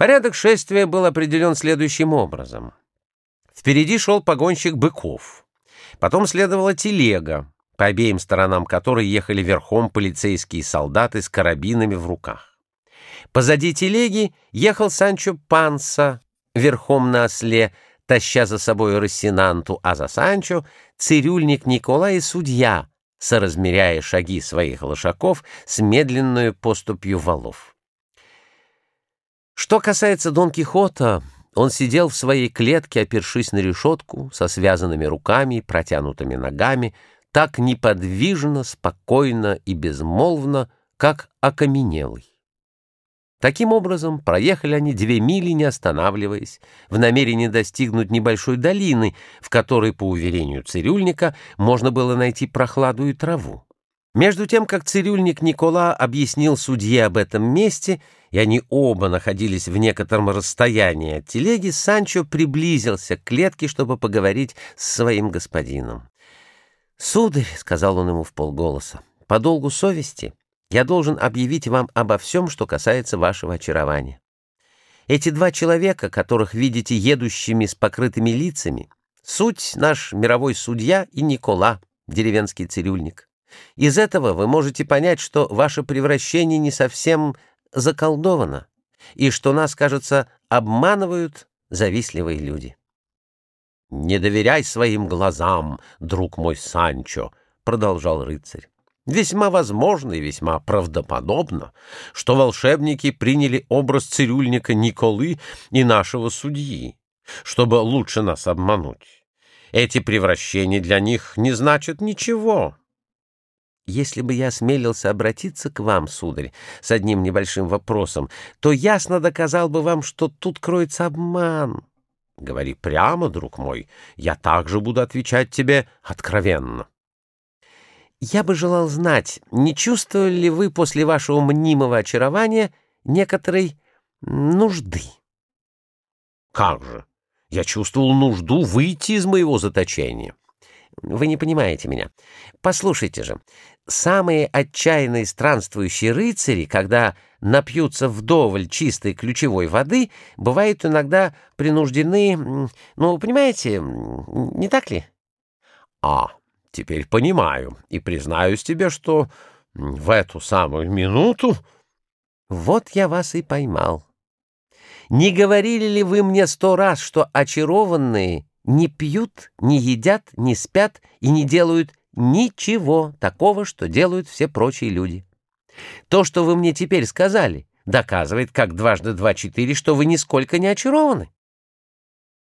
Порядок шествия был определен следующим образом. Впереди шел погонщик быков. Потом следовала телега, по обеим сторонам которой ехали верхом полицейские солдаты с карабинами в руках. Позади телеги ехал Санчо Панса верхом на осле, таща за собой Рассинанту, а за Санчо — цирюльник Николай и судья, соразмеряя шаги своих лошаков с медленную поступью валов. Что касается Дон Кихота, он сидел в своей клетке, опершись на решетку, со связанными руками протянутыми ногами, так неподвижно, спокойно и безмолвно, как окаменелый. Таким образом, проехали они две мили, не останавливаясь, в намерении достигнуть небольшой долины, в которой, по уверению цирюльника, можно было найти прохладу и траву. Между тем, как цирюльник Никола объяснил судье об этом месте, и они оба находились в некотором расстоянии от телеги, Санчо приблизился к клетке, чтобы поговорить с своим господином. «Сударь», — сказал он ему в полголоса, — «по долгу совести я должен объявить вам обо всем, что касается вашего очарования. Эти два человека, которых видите едущими с покрытыми лицами, суть наш мировой судья и Никола, деревенский цирюльник. Из этого вы можете понять, что ваше превращение не совсем заколдовано, и что нас, кажется, обманывают завистливые люди. «Не доверяй своим глазам, друг мой Санчо», — продолжал рыцарь. Весьма возможно и весьма правдоподобно, что волшебники приняли образ цирюльника Николы и нашего судьи, чтобы лучше нас обмануть. Эти превращения для них не значат ничего. Если бы я осмелился обратиться к вам, сударь, с одним небольшим вопросом, то ясно доказал бы вам, что тут кроется обман. Говори прямо, друг мой, я также буду отвечать тебе откровенно. Я бы желал знать, не чувствовали ли вы после вашего мнимого очарования некоторой нужды? Как же? Я чувствовал нужду выйти из моего заточения. Вы не понимаете меня. Послушайте же, самые отчаянные странствующие рыцари, когда напьются вдоволь чистой ключевой воды, бывают иногда принуждены... Ну, понимаете, не так ли? А, Теперь понимаю и признаюсь тебе, что в эту самую минуту... Вот я вас и поймал. Не говорили ли вы мне сто раз, что очарованные не пьют, не едят, не спят и не делают ничего такого, что делают все прочие люди? То, что вы мне теперь сказали, доказывает, как дважды два четыре, что вы нисколько не очарованы.